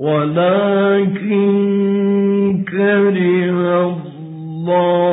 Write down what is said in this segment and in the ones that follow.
ولكن كره الله.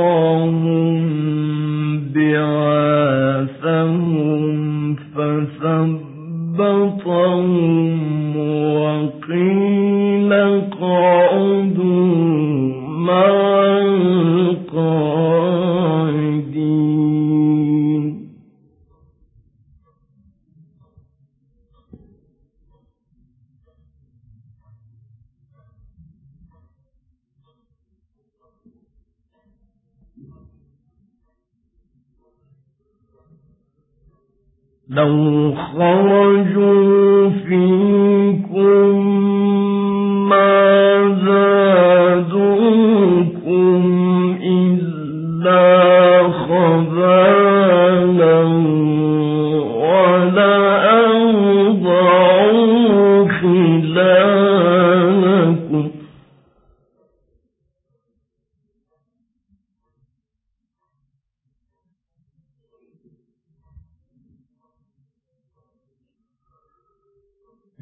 لو خرجوا فيكم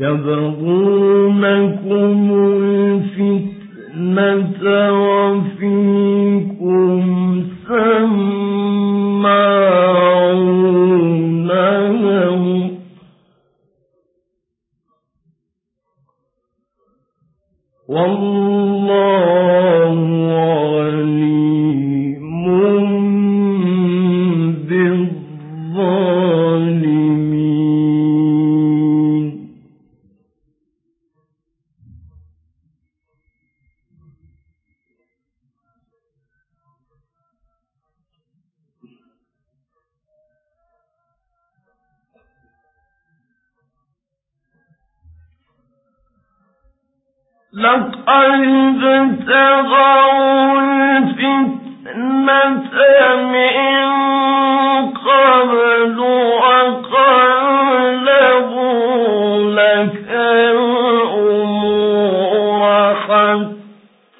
يبغونكم الفتنة وفيكم سماعون لهم. والله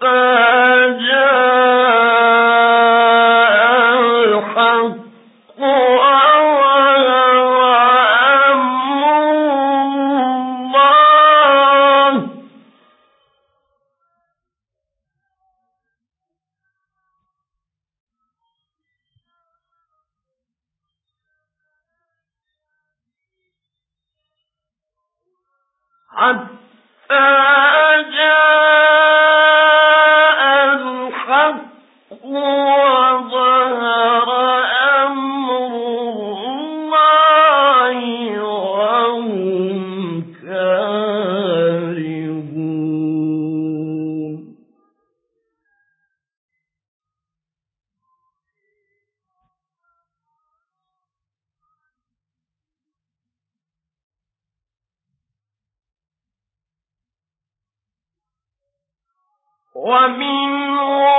حتى ومنهم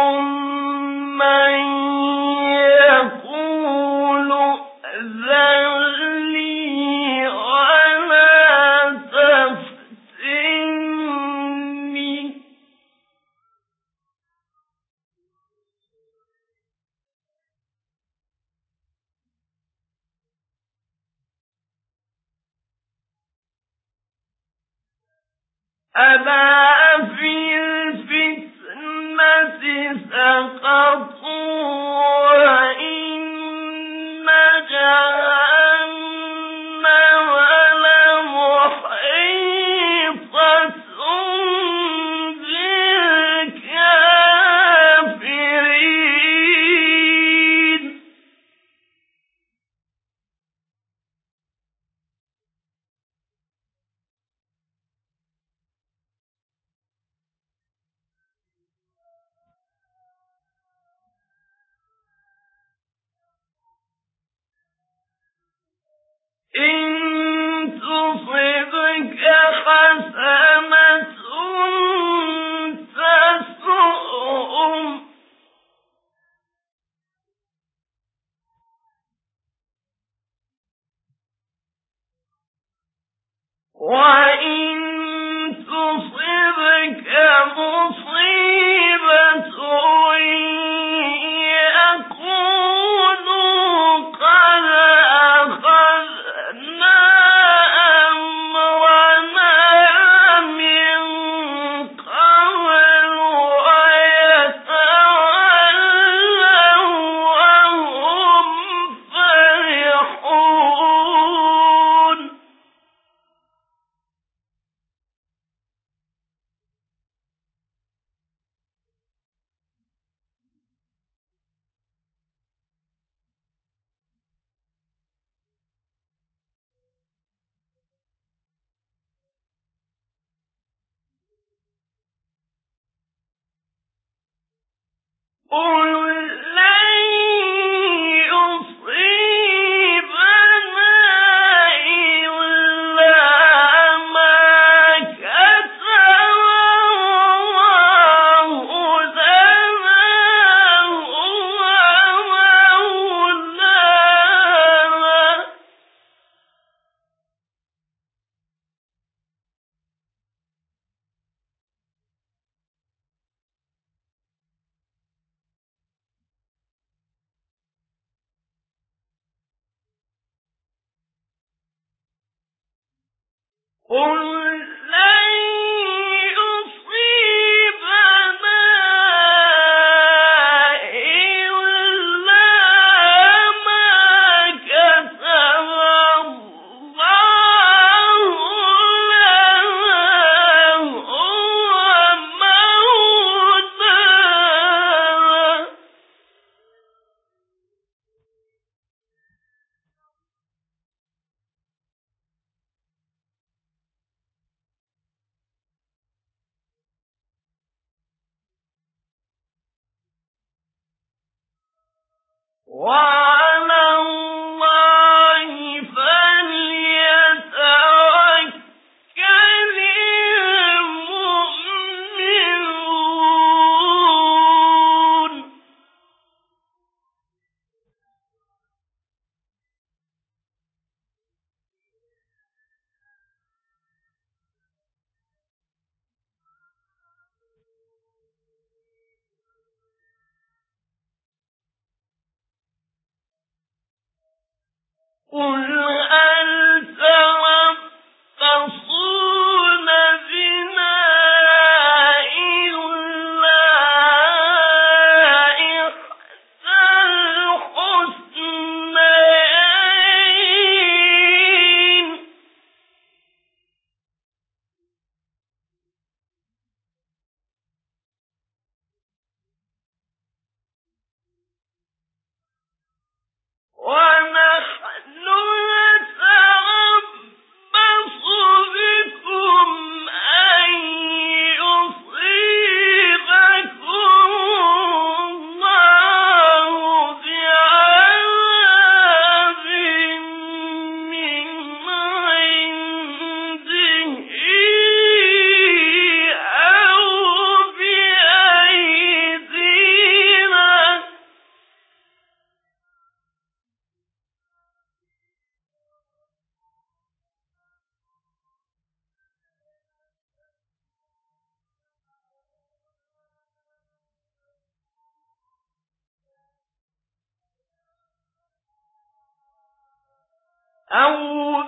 قل Wow! فتربصوا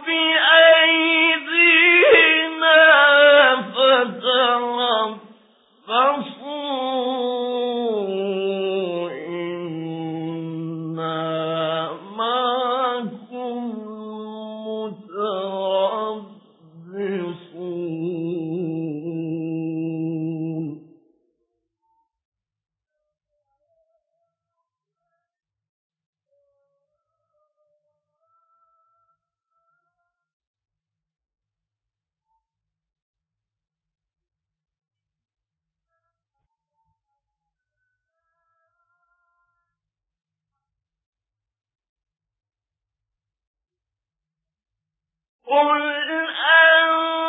قل أن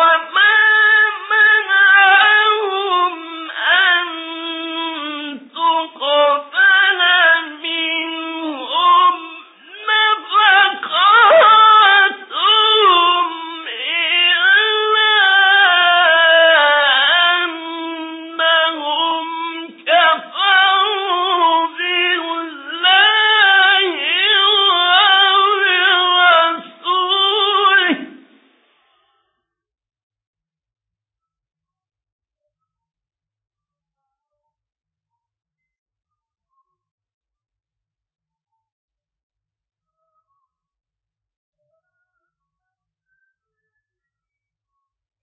وما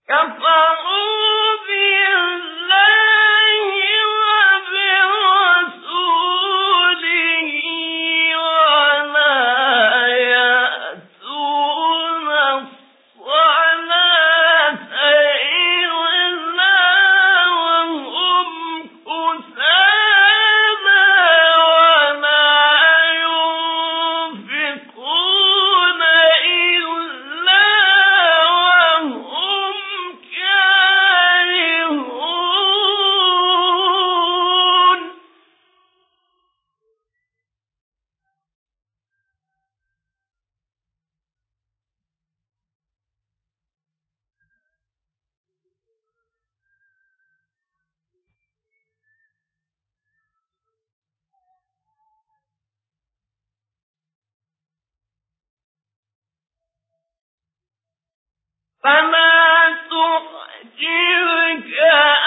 Come on! يريد الله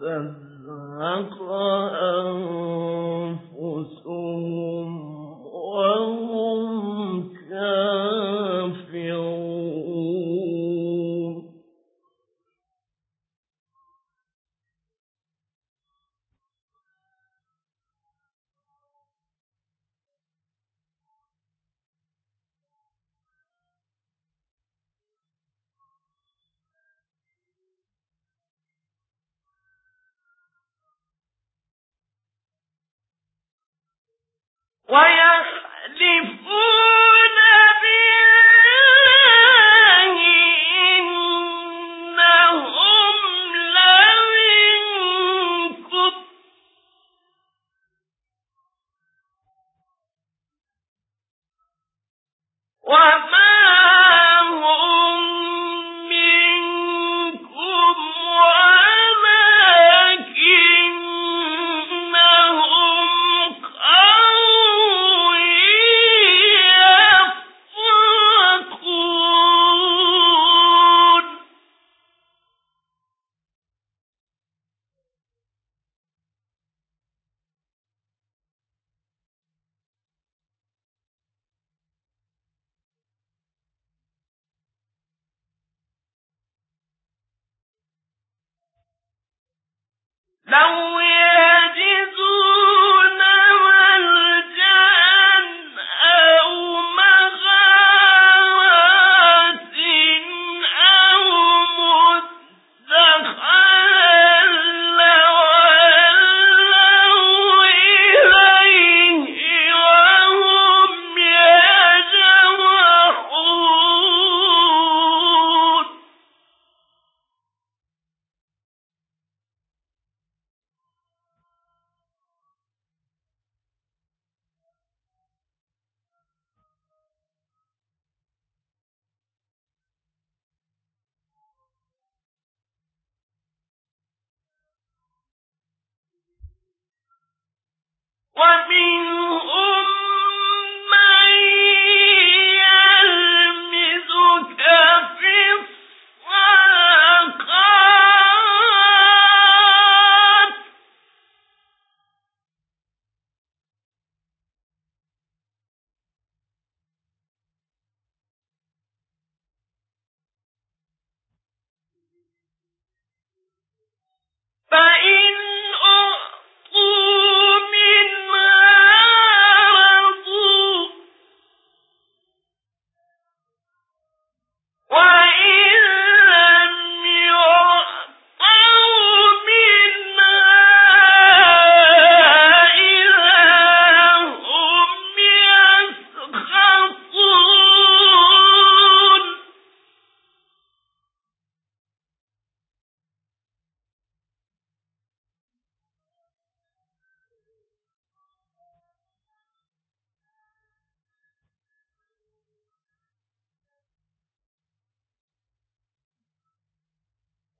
لو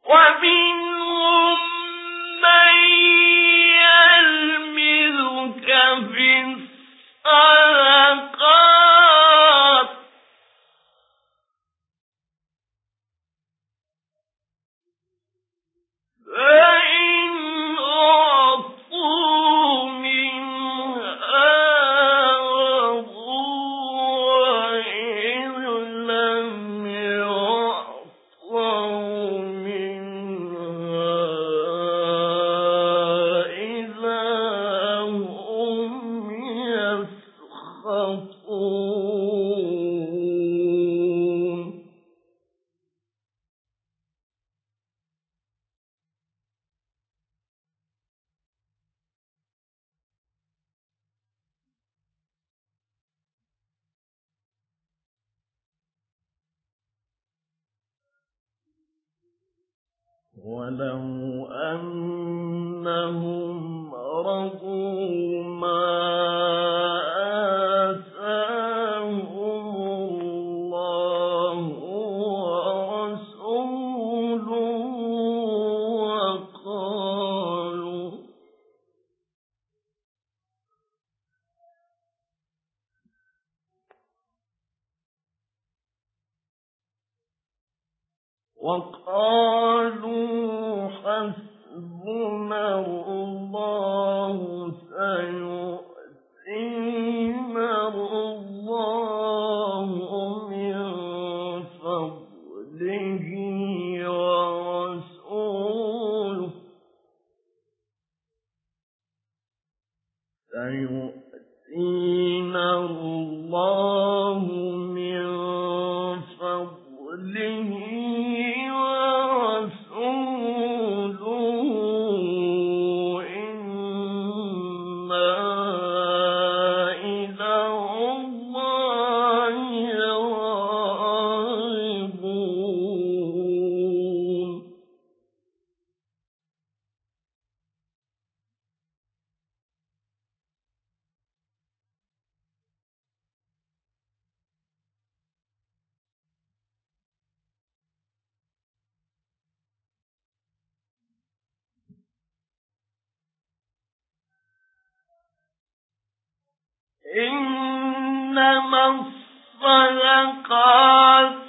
ومنهم من يلمزك في الصلاة. ولو أنهم رضوا وقالوا حسبنا إنما الصدقات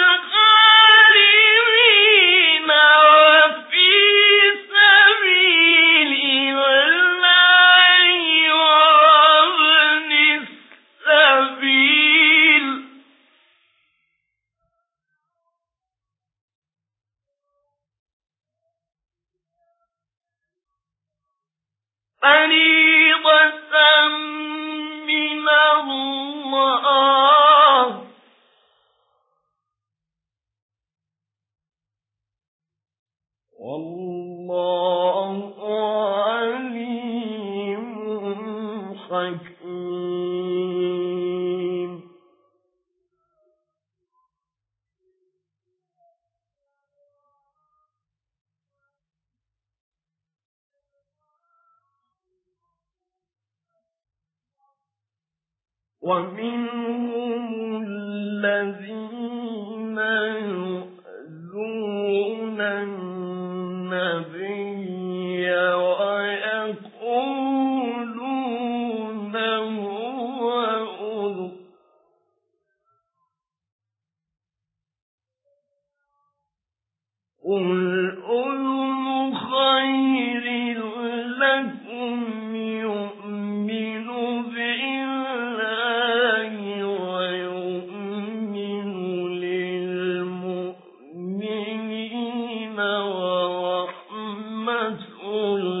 ومنهم الذين والذين